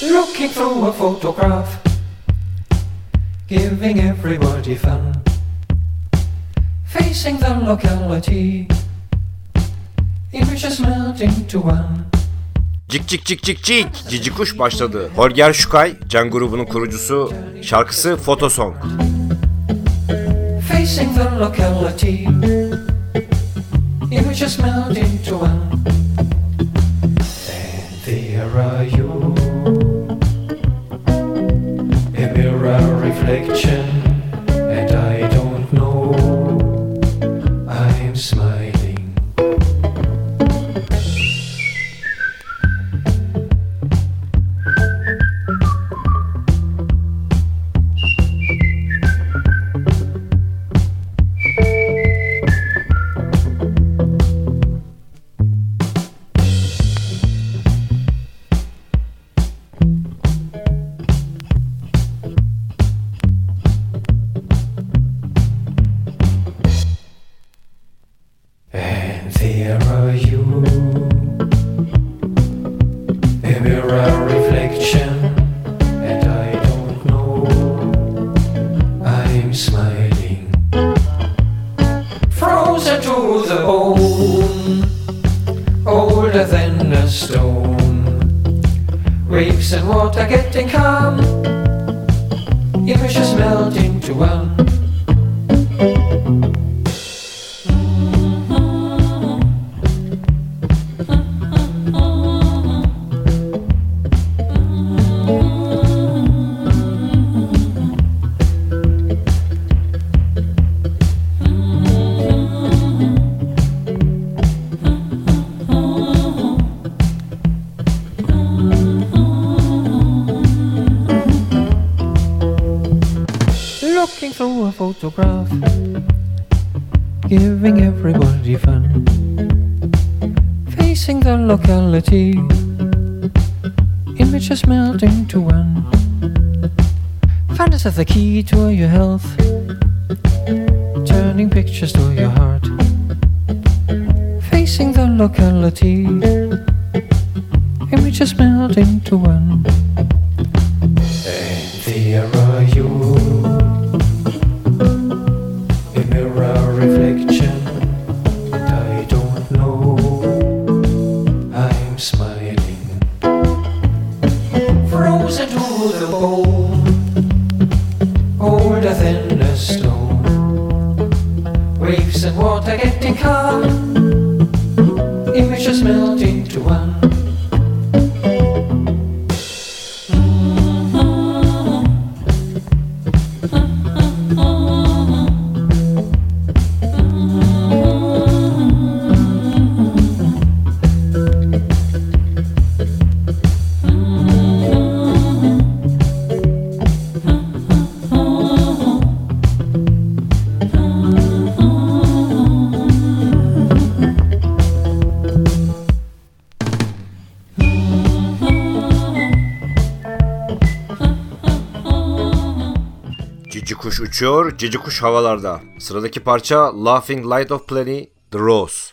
Looking through a photograph, giving everybody fun. Facing the locality, images melt into one. Cik cik cik cik cik Cici Kuş başladı. Holger Şukay, Can grubunun kurucusu, şarkısı Photosong. Facing the locality, images melt into one. picture. Photograph, giving everybody fun. Facing the locality, images melt into one. Fun is the key to your health, turning pictures to your heart. Facing the locality, images melt into one. Uçuyor, Cici Kuş havalarda. Sıradaki parça Laughing Light of Plenty, The Rose.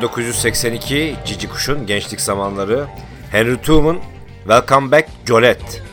1982 Cici Kuş'un gençlik zamanları. Henry Tooman Welcome Back Jolette.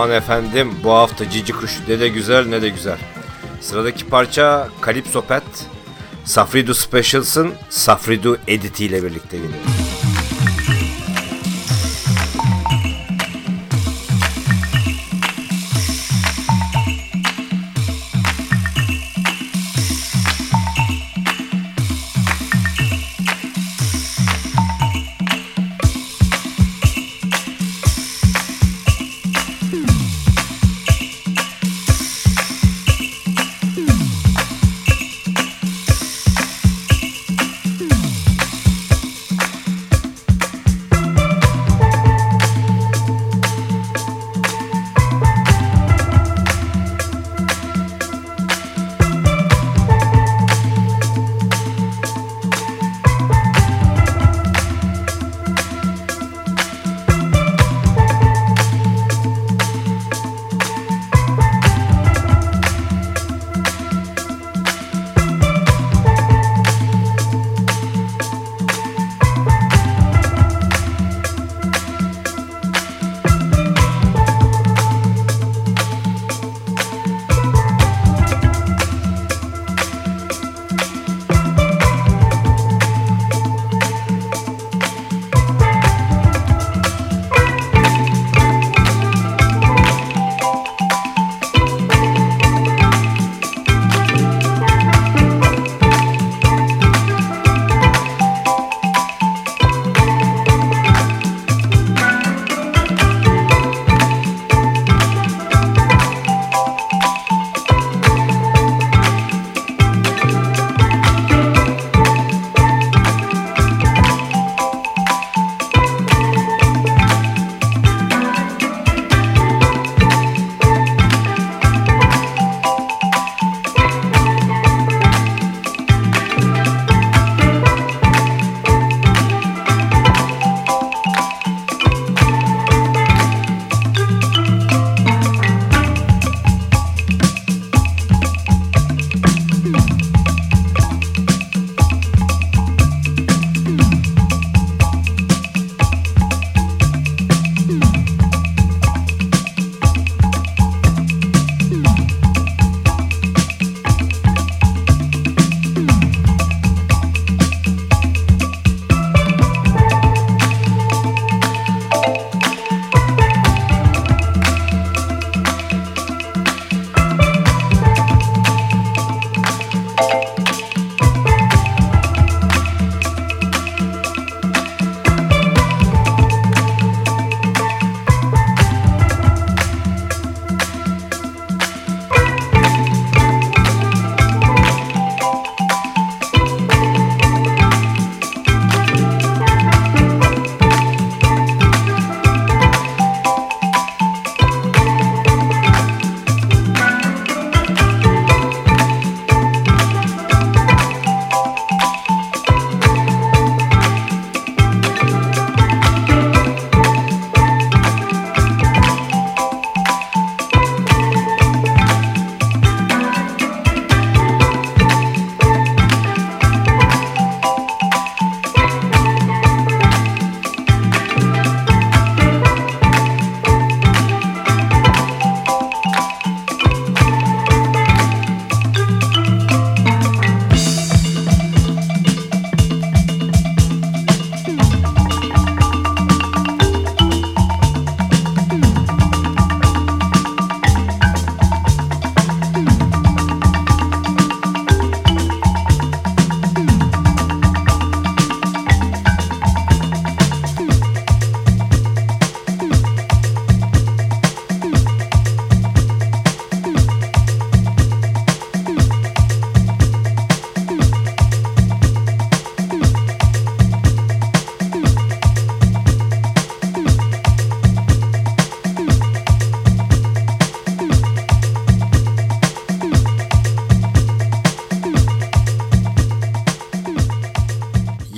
Aman efendim bu hafta Cici Kuş ne de güzel ne de güzel. Sıradaki parça Calypso Pet. Safridu Specials'ın Safridu Edit ile birlikte geliyor.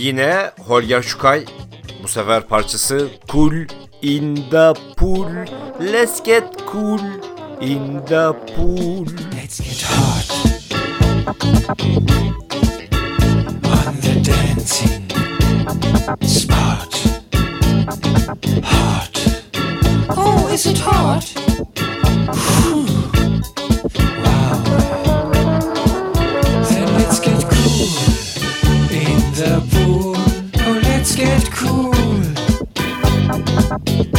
Yine Holger Şukay bu sefer parçası Cool in the pool. Let's get cool in the pool. Let's get hot. On the dancing spot. Hot. Oh, is it hot? Bye.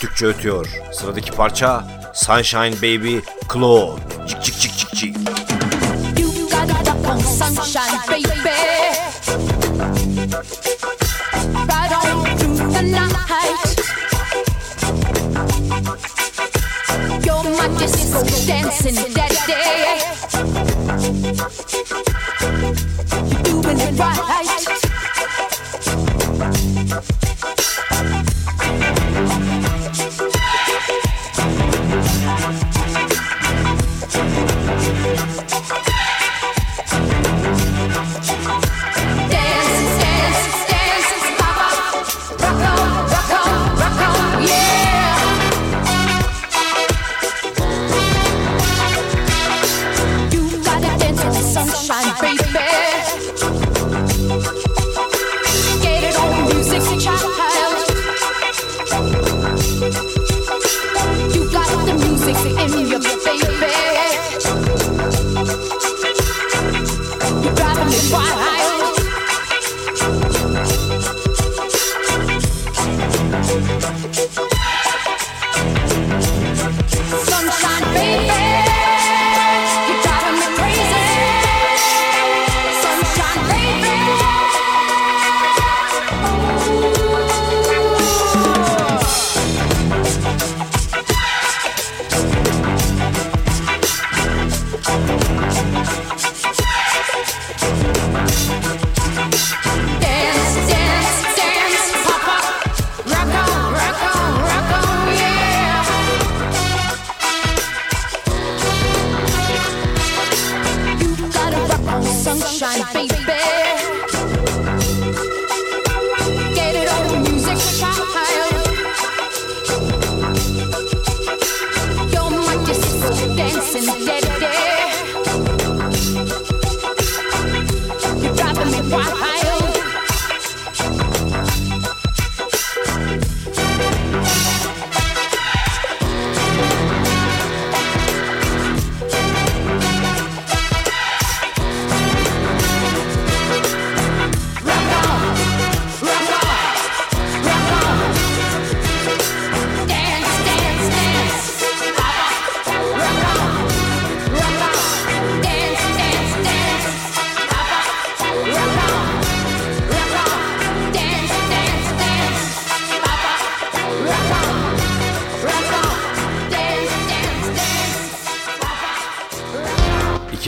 öttükçe ötüyor. Sıradaki parça Sunshine Baby Claude. Cik cik cik cik cik. Right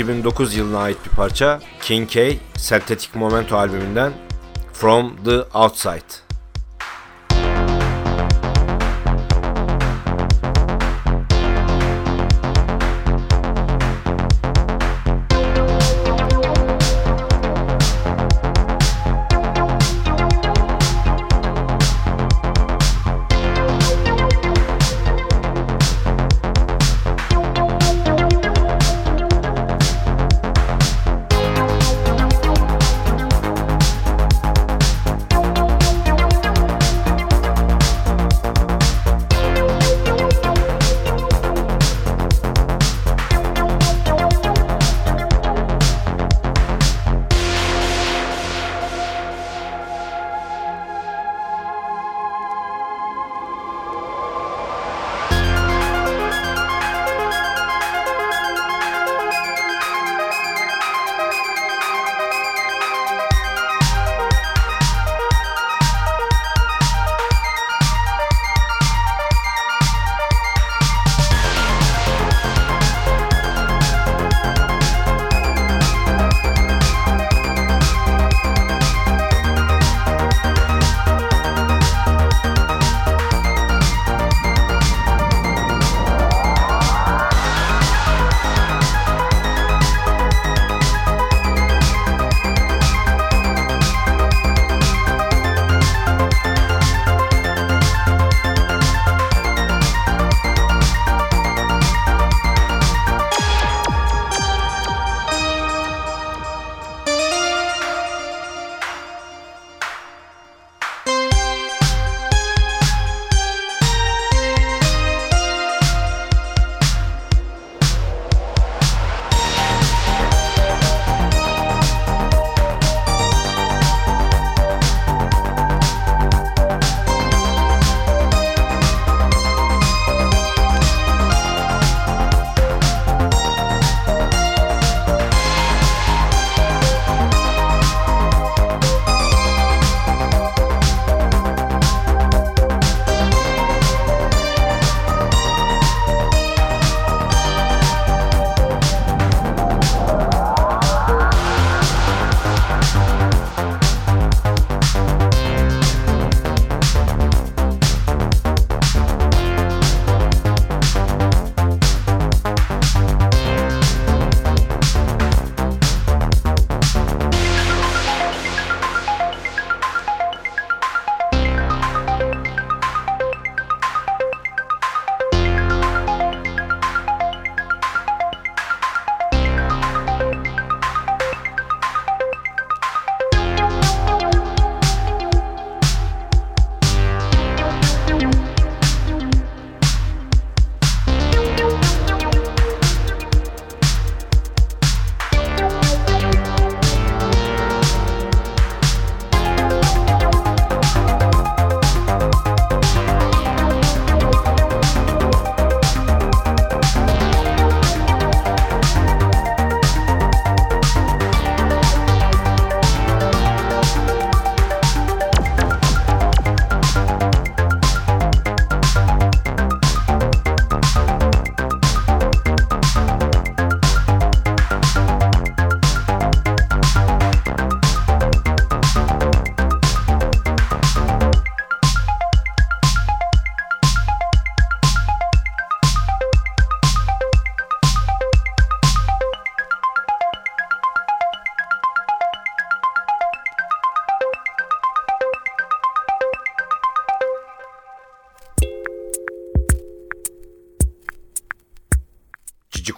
2009 yılına ait bir parça King K Synthetic Momento albümünden From the Outside.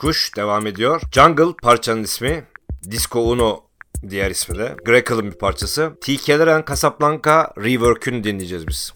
Kuş devam ediyor. Jungle parçanın ismi. Disco Uno diğer ismi de. Grecal'ın bir parçası. TK'ler and Casablanca Rework'ünü dinleyeceğiz biz.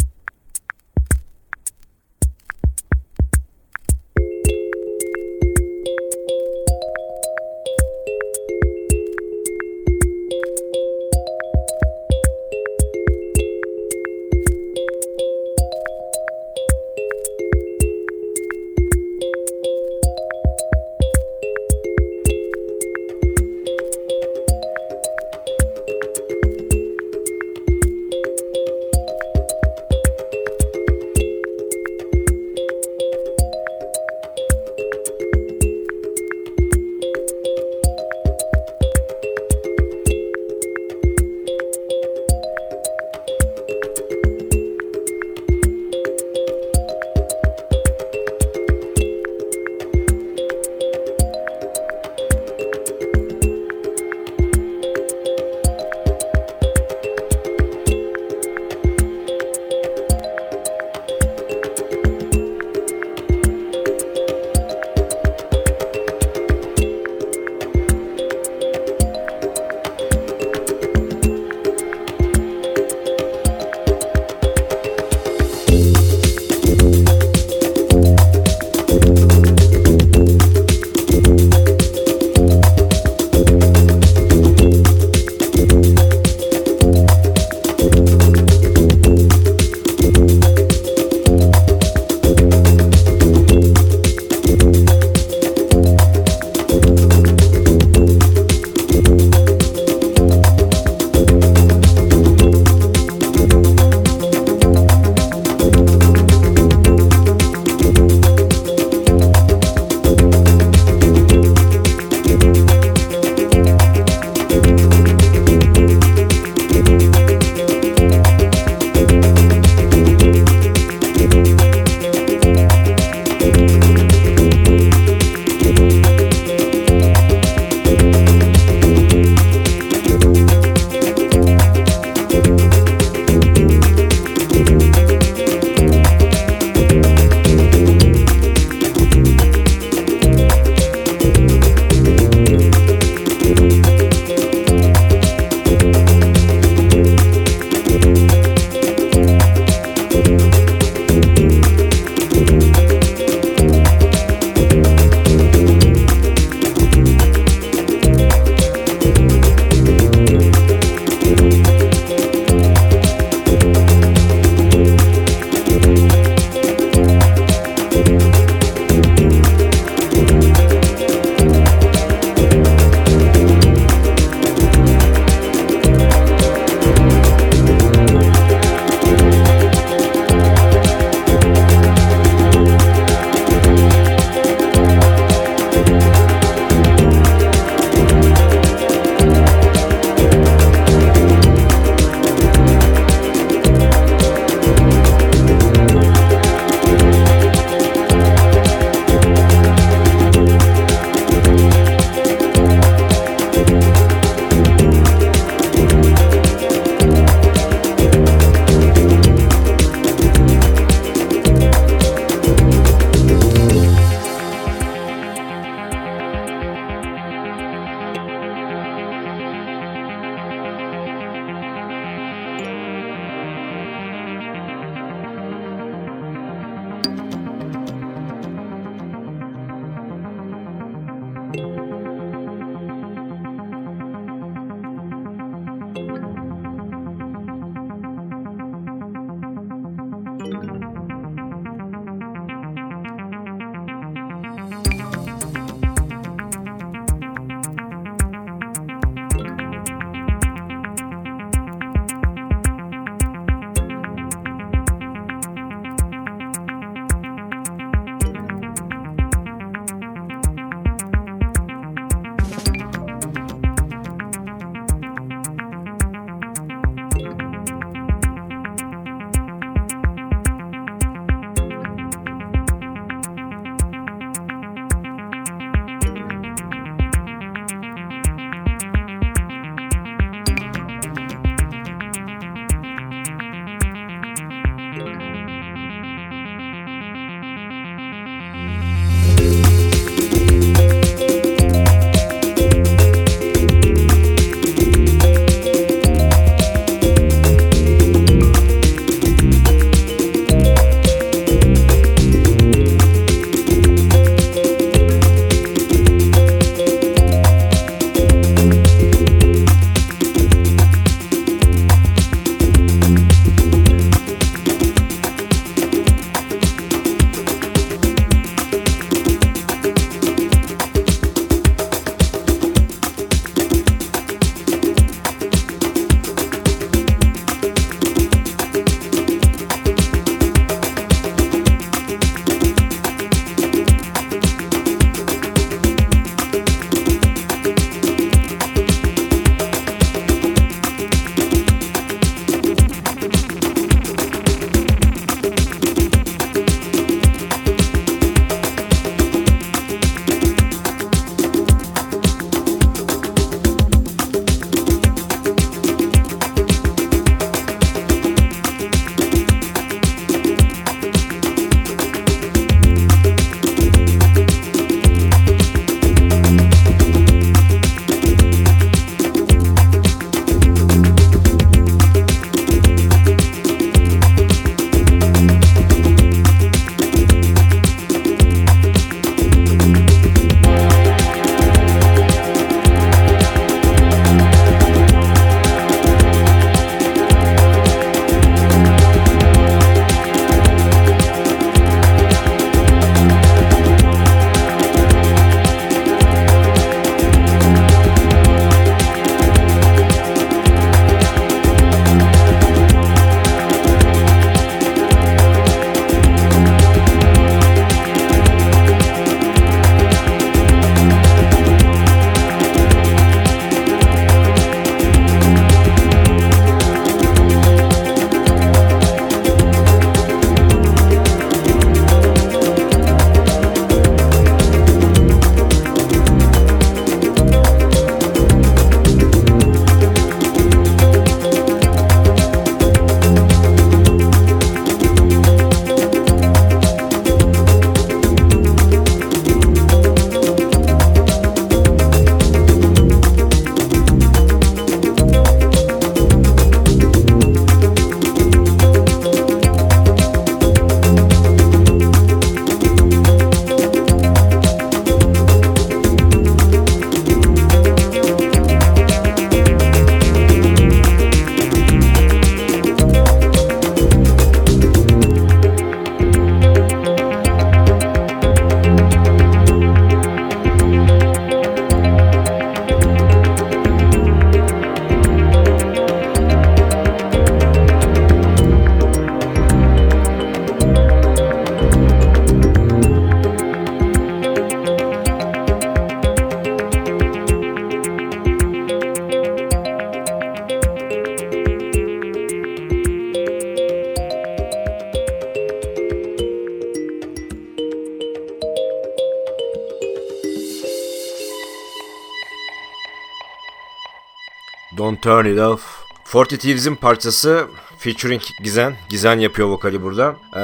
Don't Turn It Off. Forty Thieves'in parçası featuring Gizen. Gizen yapıyor vokali burada. Ee,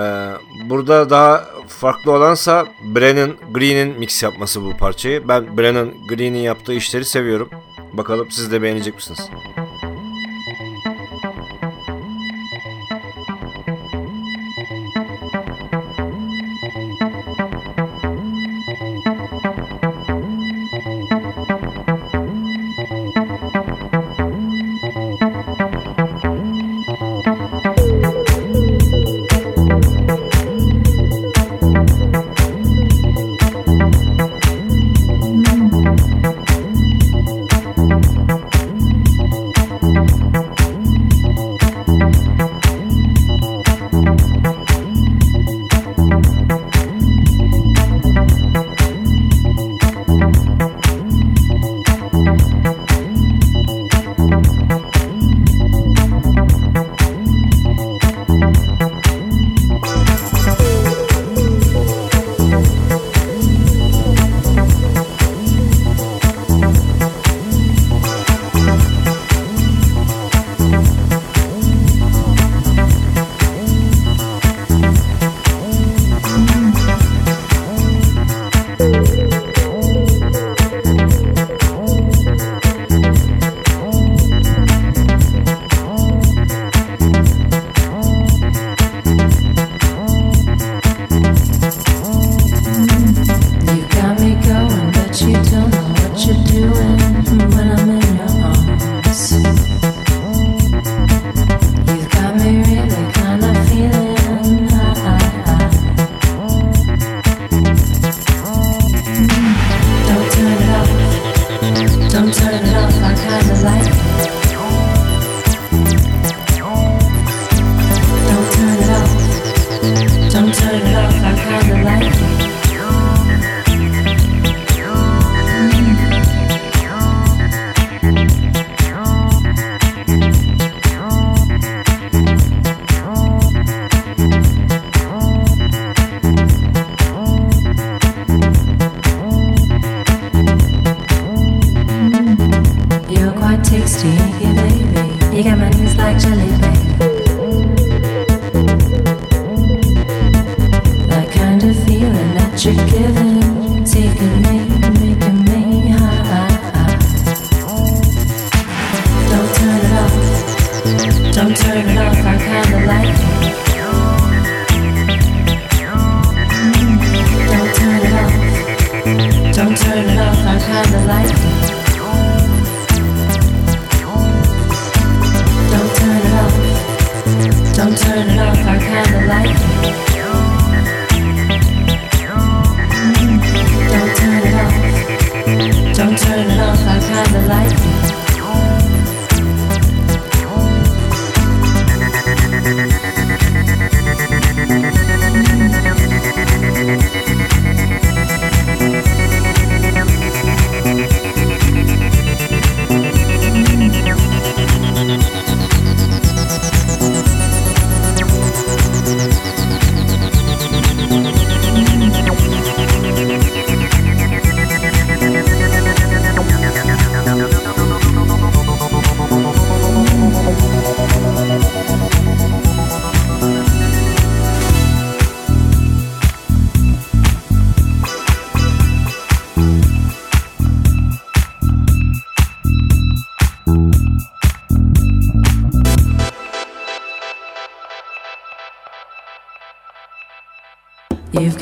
burada daha farklı olansa Brennan Green'in mix yapması bu parçayı. Ben Brennan Green'in yaptığı işleri seviyorum. Bakalım siz de beğenecek misiniz?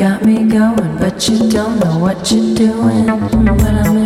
got me going, but you don't know what you're doing. But I'm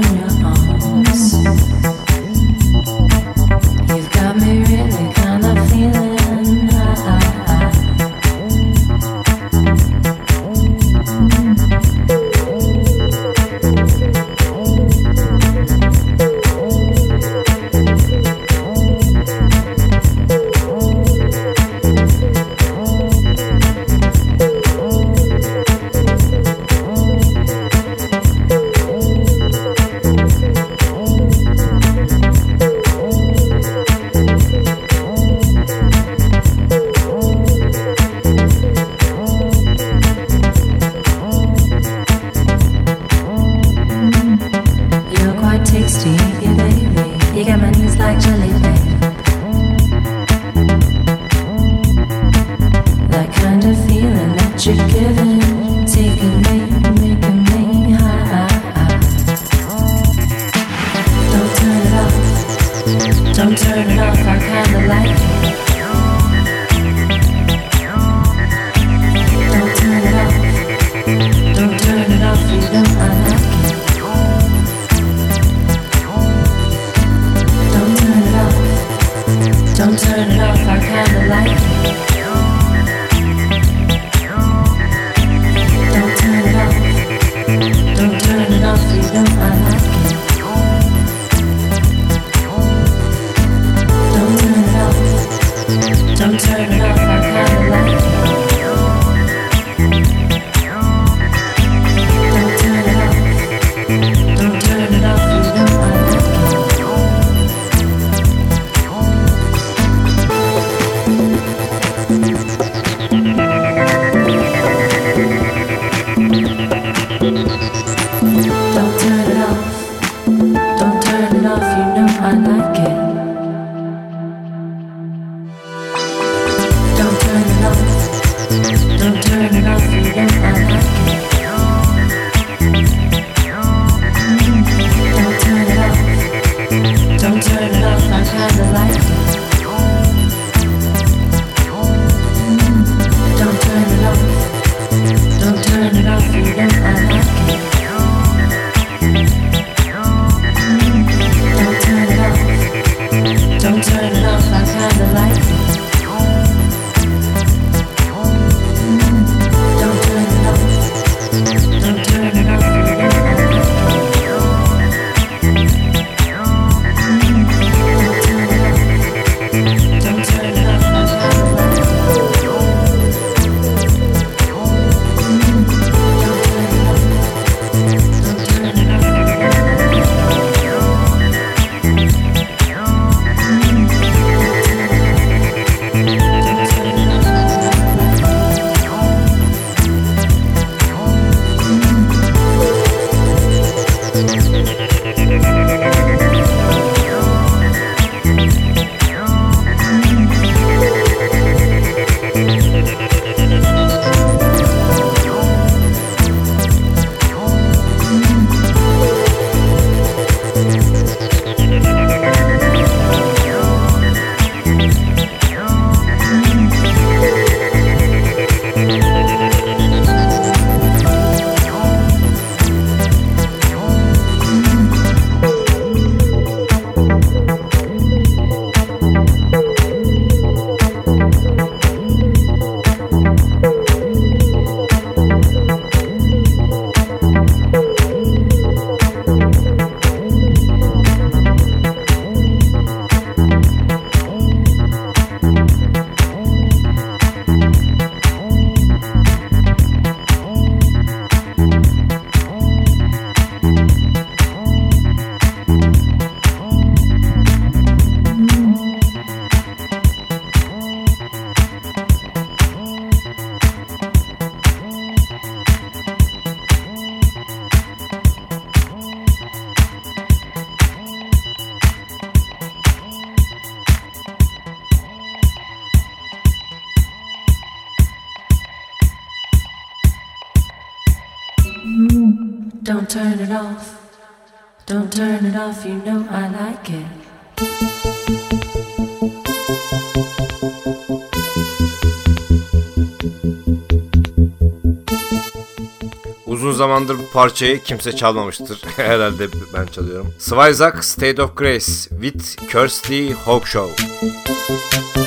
parçayı kimse çalmamıştır. Herhalde ben çalıyorum. Swayzak State of Grace with Kirsty Hawkshaw. Müzik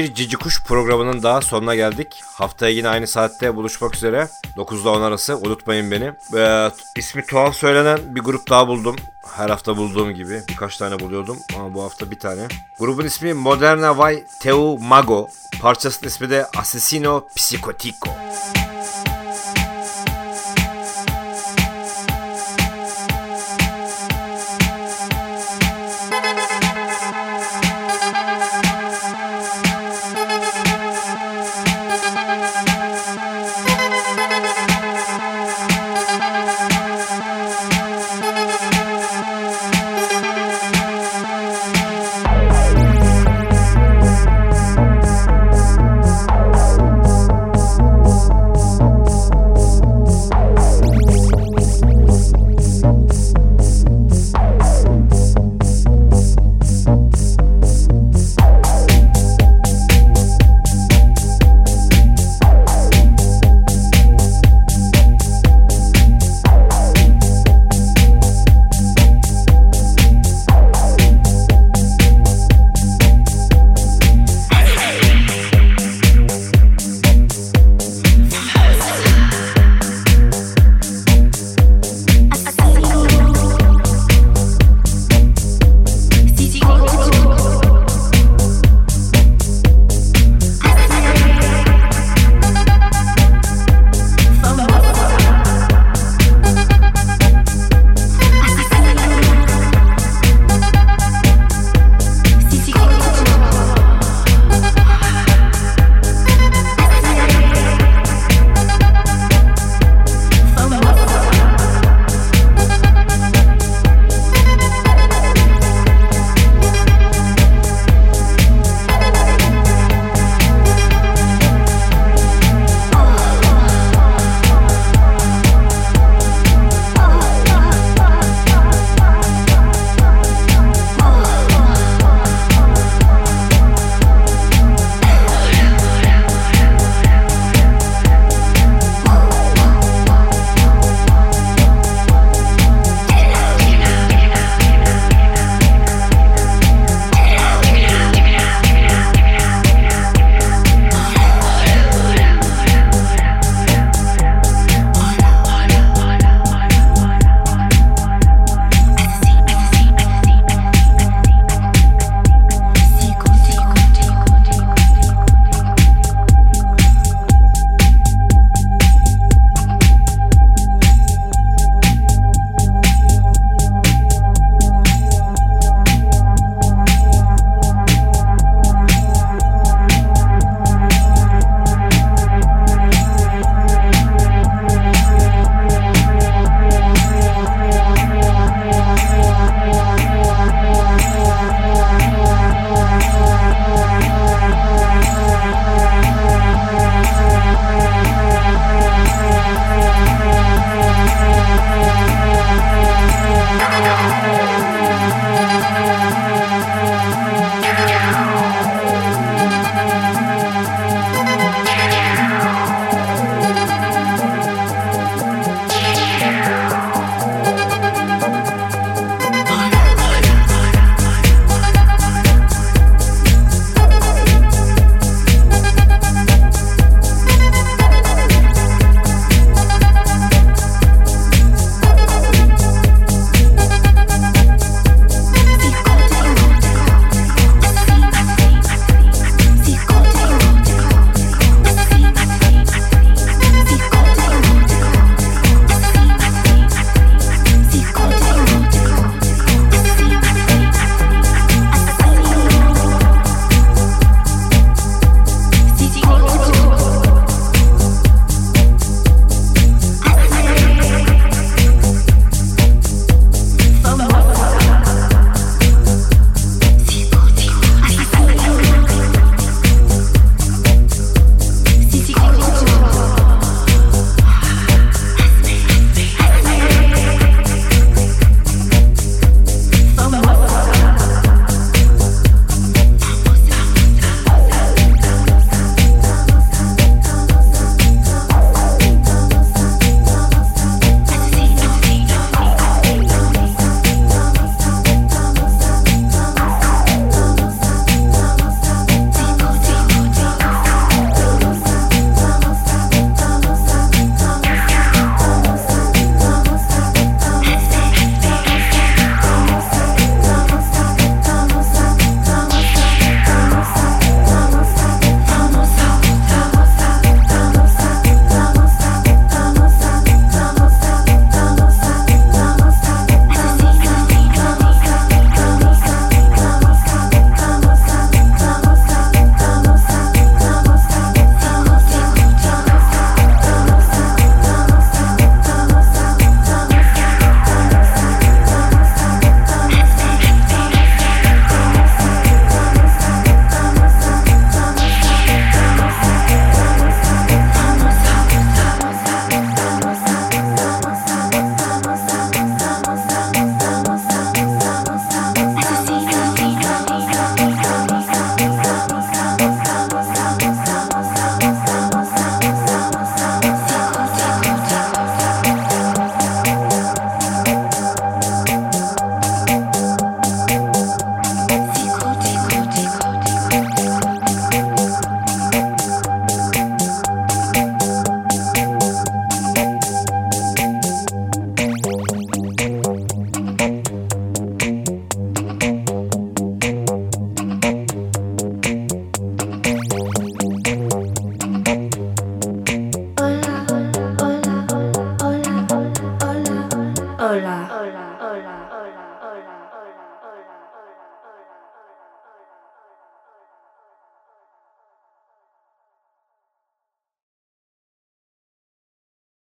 Bir Cici Kuş programının daha sonuna geldik. Haftaya yine aynı saatte buluşmak üzere. 9'da 10 arası unutmayın beni. Ee, ismi tuhaf söylenen bir grup daha buldum. Her hafta bulduğum gibi. Birkaç tane buluyordum ama bu hafta bir tane. Grubun ismi Moderna Vai Teu Mago. Parçasının ismi de Asesino Psicotico.